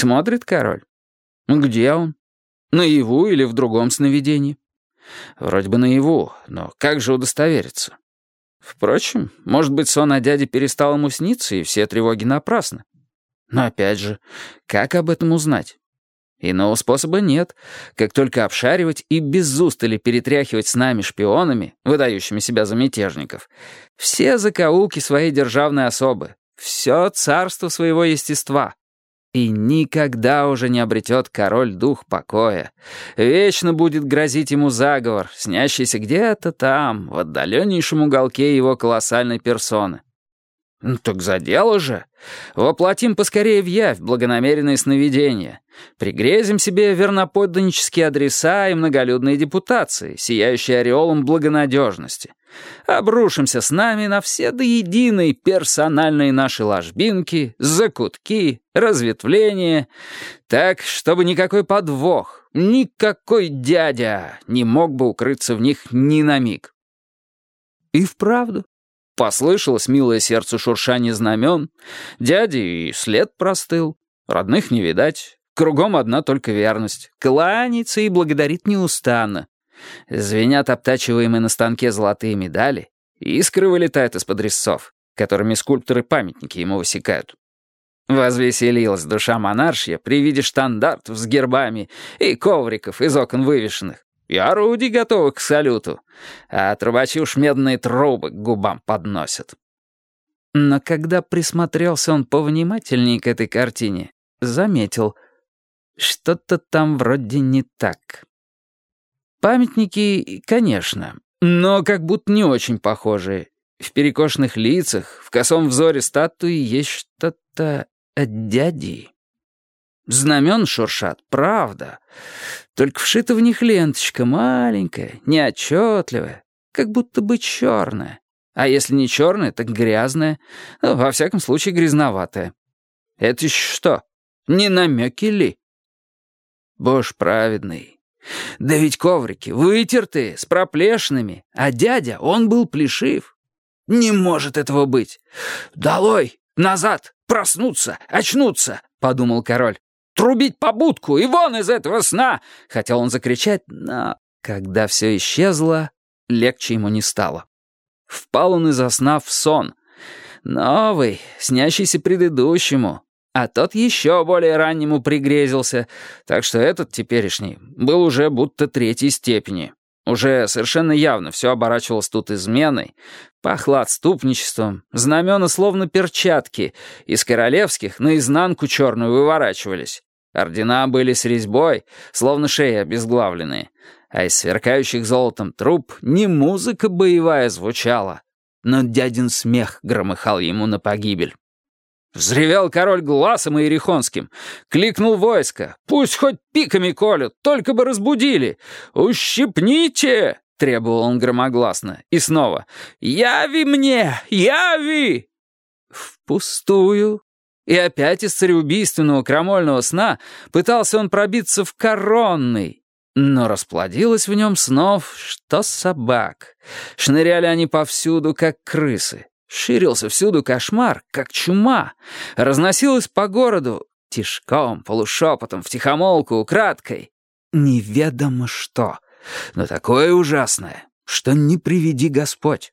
Смотрит король. Где он? Наяву или в другом сновидении? Вроде бы наяву, но как же удостовериться? Впрочем, может быть, сон о дяде перестал ему сниться, и все тревоги напрасны. Но опять же, как об этом узнать? Иного способа нет, как только обшаривать и без устали перетряхивать с нами шпионами, выдающими себя за мятежников, все закоулки своей державной особы, все царство своего естества. И никогда уже не обретет король дух покоя. Вечно будет грозить ему заговор, снящийся где-то там, в отдаленнейшем уголке его колоссальной персоны. Ну, так за дело же. Воплотим поскорее в явь благонамеренные сновидения. Пригрезим себе верноподданнические адреса и многолюдные депутации, сияющие ореолом благонадежности. Обрушимся с нами на все до единой персональные наши ложбинки, закутки, разветвления, так, чтобы никакой подвох, никакой дядя не мог бы укрыться в них ни на миг. И вправду. Послышалось милое сердцу шуршание знамен. Дяди и след простыл. Родных не видать. Кругом одна только верность. Кланяется и благодарит неустанно. Звенят обтачиваемые на станке золотые медали. Искры вылетают из-под резцов, которыми скульпторы памятники ему высекают. Возвеселилась душа монаршья при виде штандартов с гербами и ковриков из окон вывешенных и орудий готовы к салюту, а трубачи уж медные трубы к губам подносят. Но когда присмотрелся он повнимательнее к этой картине, заметил, что-то там вроде не так. Памятники, конечно, но как будто не очень похожие. В перекошенных лицах, в косом взоре статуи есть что-то от дяди. Знамен шуршат, правда. Только вшита в них ленточка маленькая, неотчетливая, как будто бы черная. А если не черная, так грязная. Ну, во всяком случае, грязноватая. Это еще что? Не намеки ли? Боже праведный. Да ведь коврики вытертые, с проплешинами, а дядя, он был плешив. Не может этого быть. «Долой! Назад! Проснуться! Очнуться!» — подумал король трубить по будку и вон из этого сна!» Хотел он закричать, но когда все исчезло, легче ему не стало. Впал он из сна в сон. Новый, снящийся предыдущему, а тот еще более раннему пригрезился, так что этот теперешний был уже будто третьей степени. Уже совершенно явно все оборачивалось тут изменой, пахло отступничеством, знамена словно перчатки, из королевских наизнанку черную выворачивались. Ордена были с резьбой, словно шеи обезглавленные, а из сверкающих золотом труб не музыка боевая звучала, но дядин смех громыхал ему на погибель. Взревел король глазом и ерехонским, кликнул войско, пусть хоть пиками колют, только бы разбудили. «Ущипните!» — требовал он громогласно, и снова «Яви мне! Яви!» Впустую и опять из цареубийственного крамольного сна пытался он пробиться в коронный. Но расплодилось в нем снов, что собак. Шныряли они повсюду, как крысы. Ширился всюду кошмар, как чума. Разносилось по городу, тишком, полушепотом, втихомолку, украдкой. Неведомо что, но такое ужасное, что не приведи Господь.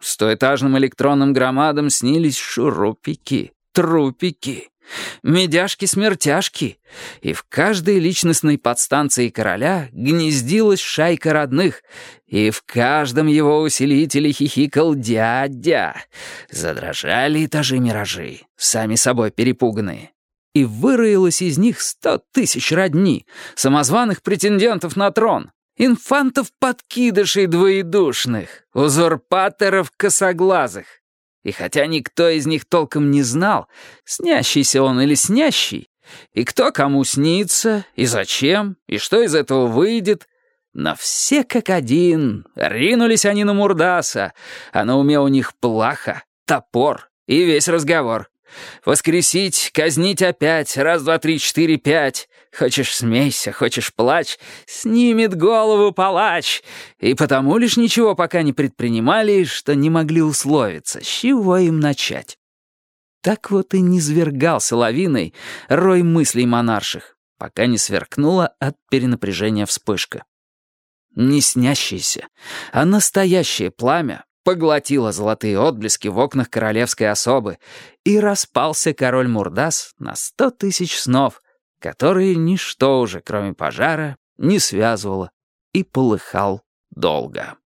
Стоэтажным электронным громадам снились шурупики трупики, медяшки-смертяшки, и в каждой личностной подстанции короля гнездилась шайка родных, и в каждом его усилителе хихикал дядя. Задрожали этажи-миражи, сами собой перепуганные. И выроилось из них сто тысяч родни, самозваных претендентов на трон, инфантов-подкидышей двоедушных, узурпаторов косоглазых. И хотя никто из них толком не знал, снящийся он или снящий, и кто кому снится, и зачем, и что из этого выйдет, но все как один ринулись они на Мурдаса, а на уме у них плаха, топор и весь разговор. Воскресить, казнить опять, раз, два, три, четыре, пять. Хочешь смейся, хочешь плачь, снимет голову палач. И потому лишь ничего пока не предпринимали, что не могли условиться, с чего им начать. Так вот и не свергался лавиной рой мыслей монарших, пока не сверкнула от перенапряжения вспышка. Не снящееся, а настоящее пламя поглотило золотые отблески в окнах королевской особы, и распался король Мурдас на сто тысяч снов, которые ничто уже, кроме пожара, не связывало, и полыхал долго.